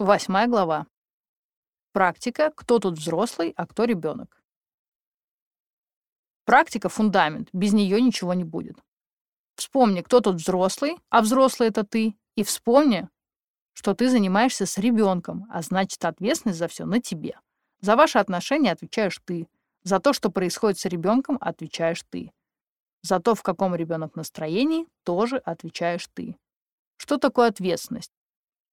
Восьмая глава. Практика «Кто тут взрослый, а кто ребенок?». Практика – фундамент, без нее ничего не будет. Вспомни, кто тут взрослый, а взрослый – это ты, и вспомни, что ты занимаешься с ребенком, а значит, ответственность за все на тебе. За ваши отношения отвечаешь ты. За то, что происходит с ребенком, отвечаешь ты. За то, в каком ребенок настроении, тоже отвечаешь ты. Что такое ответственность?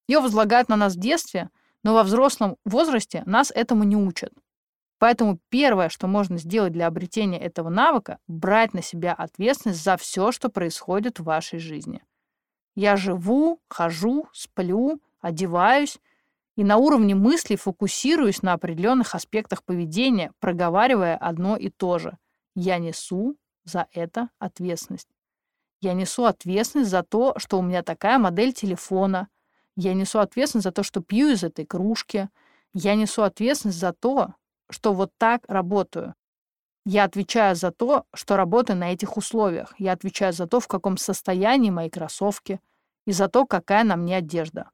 Ее возлагают на нас в детстве, но во взрослом возрасте нас этому не учат. Поэтому первое, что можно сделать для обретения этого навыка, брать на себя ответственность за все, что происходит в вашей жизни. Я живу, хожу, сплю, одеваюсь и на уровне мыслей фокусируюсь на определенных аспектах поведения, проговаривая одно и то же. Я несу за это ответственность. Я несу ответственность за то, что у меня такая модель телефона. Я несу ответственность за то, что пью из этой кружки. Я несу ответственность за то, что вот так работаю. Я отвечаю за то, что работаю на этих условиях. Я отвечаю за то, в каком состоянии мои кроссовки, и за то, какая на мне одежда.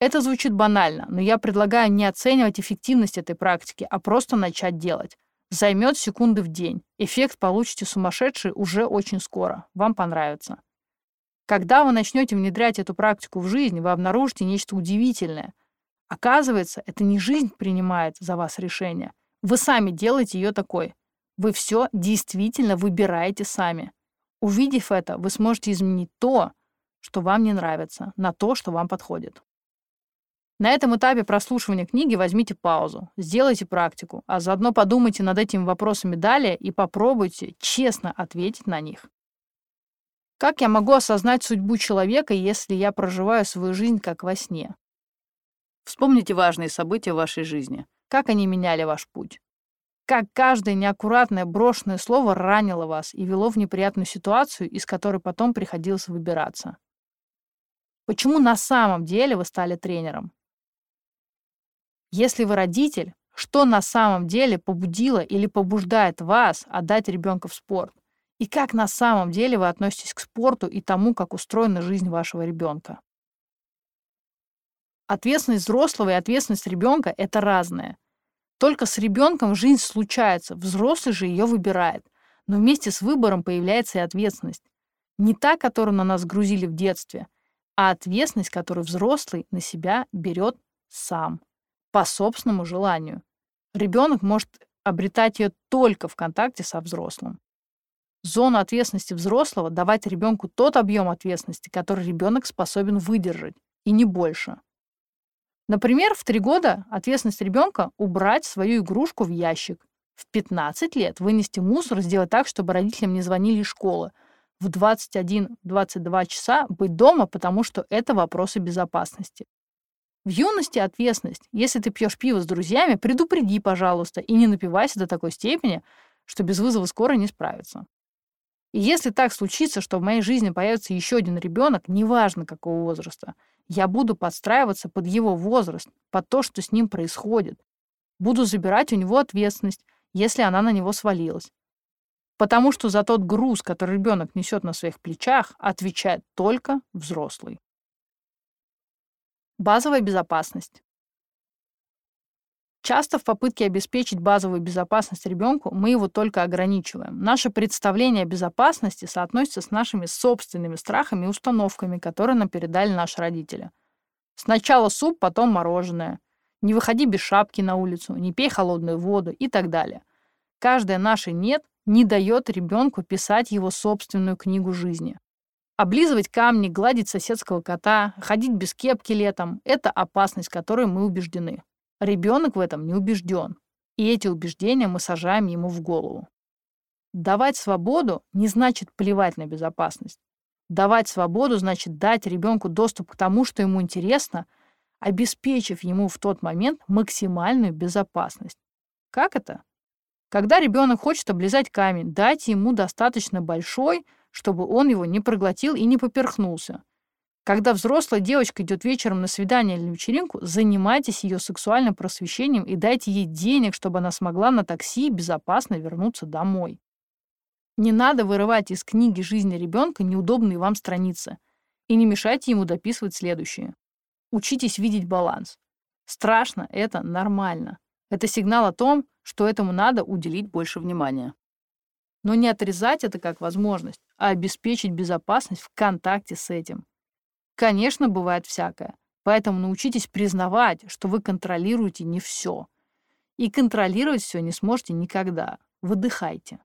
Это звучит банально, но я предлагаю не оценивать эффективность этой практики, а просто начать делать. Займет секунды в день. Эффект получите сумасшедший уже очень скоро. Вам понравится. Когда вы начнете внедрять эту практику в жизнь, вы обнаружите нечто удивительное. Оказывается, это не жизнь принимает за вас решение. Вы сами делаете ее такой. Вы все действительно выбираете сами. Увидев это, вы сможете изменить то, что вам не нравится, на то, что вам подходит. На этом этапе прослушивания книги возьмите паузу, сделайте практику, а заодно подумайте над этими вопросами далее и попробуйте честно ответить на них. Как я могу осознать судьбу человека, если я проживаю свою жизнь как во сне? Вспомните важные события в вашей жизни. Как они меняли ваш путь? Как каждое неаккуратное брошенное слово ранило вас и вело в неприятную ситуацию, из которой потом приходилось выбираться? Почему на самом деле вы стали тренером? Если вы родитель, что на самом деле побудило или побуждает вас отдать ребенка в спорт? И как на самом деле вы относитесь к спорту и тому, как устроена жизнь вашего ребенка? Ответственность взрослого и ответственность ребенка – это разное. Только с ребенком жизнь случается, взрослый же ее выбирает. Но вместе с выбором появляется и ответственность. Не та, которую на нас грузили в детстве, а ответственность, которую взрослый на себя берет сам по собственному желанию. Ребенок может обретать ее только в контакте со взрослым. Зона ответственности взрослого – давать ребенку тот объем ответственности, который ребенок способен выдержать, и не больше. Например, в 3 года ответственность ребенка – убрать свою игрушку в ящик. В 15 лет вынести мусор, сделать так, чтобы родителям не звонили из школы. В 21-22 часа быть дома, потому что это вопросы безопасности. В юности ответственность. Если ты пьешь пиво с друзьями, предупреди, пожалуйста, и не напивайся до такой степени, что без вызова скорой не справится. И если так случится, что в моей жизни появится еще один ребенок, неважно какого возраста, я буду подстраиваться под его возраст, под то, что с ним происходит. Буду забирать у него ответственность, если она на него свалилась. Потому что за тот груз, который ребенок несет на своих плечах, отвечает только взрослый. Базовая безопасность. Часто в попытке обеспечить базовую безопасность ребенку мы его только ограничиваем. Наше представление о безопасности соотносится с нашими собственными страхами и установками, которые нам передали наши родители. Сначала суп, потом мороженое. Не выходи без шапки на улицу, не пей холодную воду и так далее. Каждое наше «нет» не дает ребенку писать его собственную книгу жизни. Облизывать камни, гладить соседского кота, ходить без кепки летом – это опасность, которой мы убеждены. Ребенок в этом не убежден. И эти убеждения мы сажаем ему в голову. Давать свободу не значит плевать на безопасность. Давать свободу значит дать ребенку доступ к тому, что ему интересно, обеспечив ему в тот момент максимальную безопасность. Как это? Когда ребенок хочет облизать камень, дайте ему достаточно большой, чтобы он его не проглотил и не поперхнулся. Когда взрослая девочка идет вечером на свидание или вечеринку, занимайтесь ее сексуальным просвещением и дайте ей денег, чтобы она смогла на такси безопасно вернуться домой. Не надо вырывать из книги жизни ребенка неудобные вам страницы и не мешайте ему дописывать следующие. Учитесь видеть баланс. Страшно – это нормально. Это сигнал о том, что этому надо уделить больше внимания. Но не отрезать это как возможность, а обеспечить безопасность в контакте с этим. Конечно, бывает всякое. Поэтому научитесь признавать, что вы контролируете не все. И контролировать все не сможете никогда. Выдыхайте.